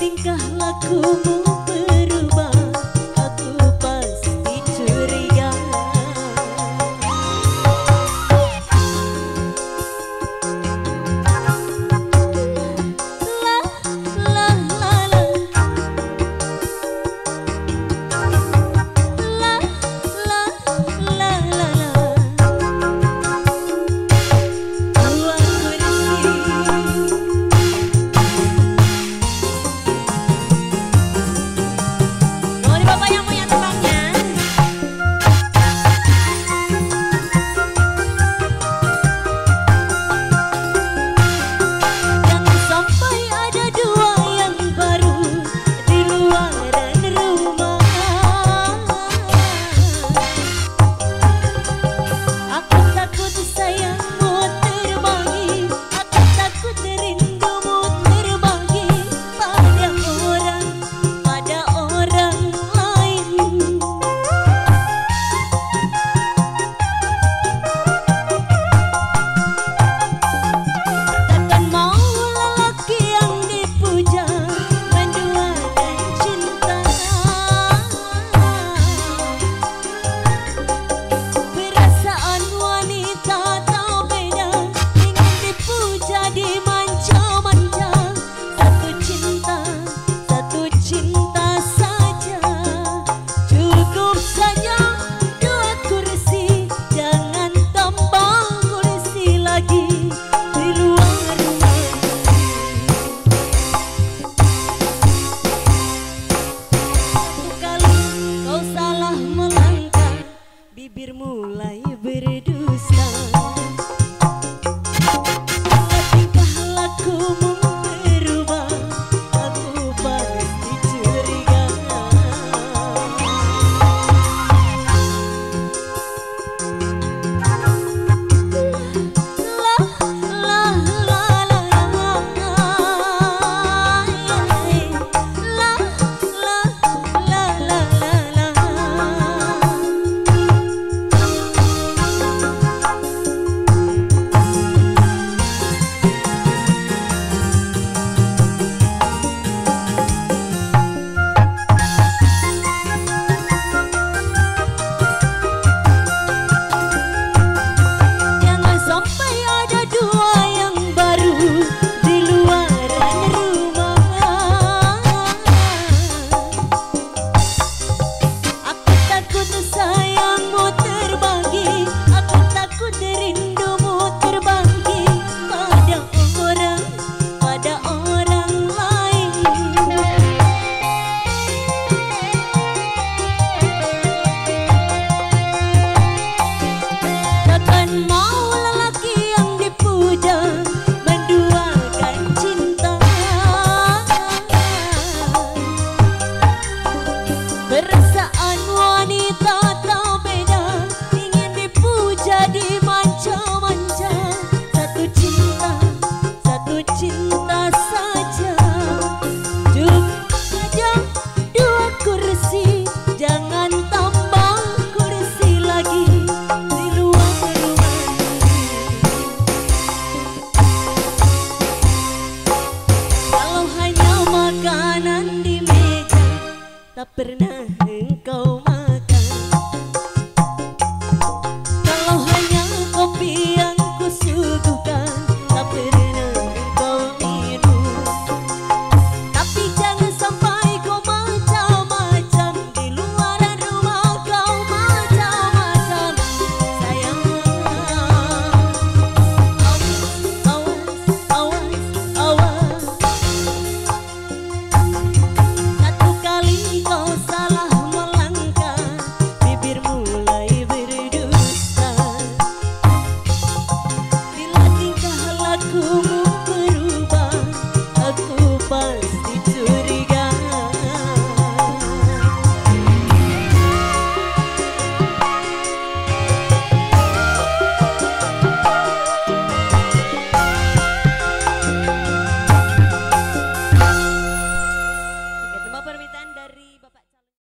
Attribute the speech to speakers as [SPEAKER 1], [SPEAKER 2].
[SPEAKER 1] tingkah lakumu? bermula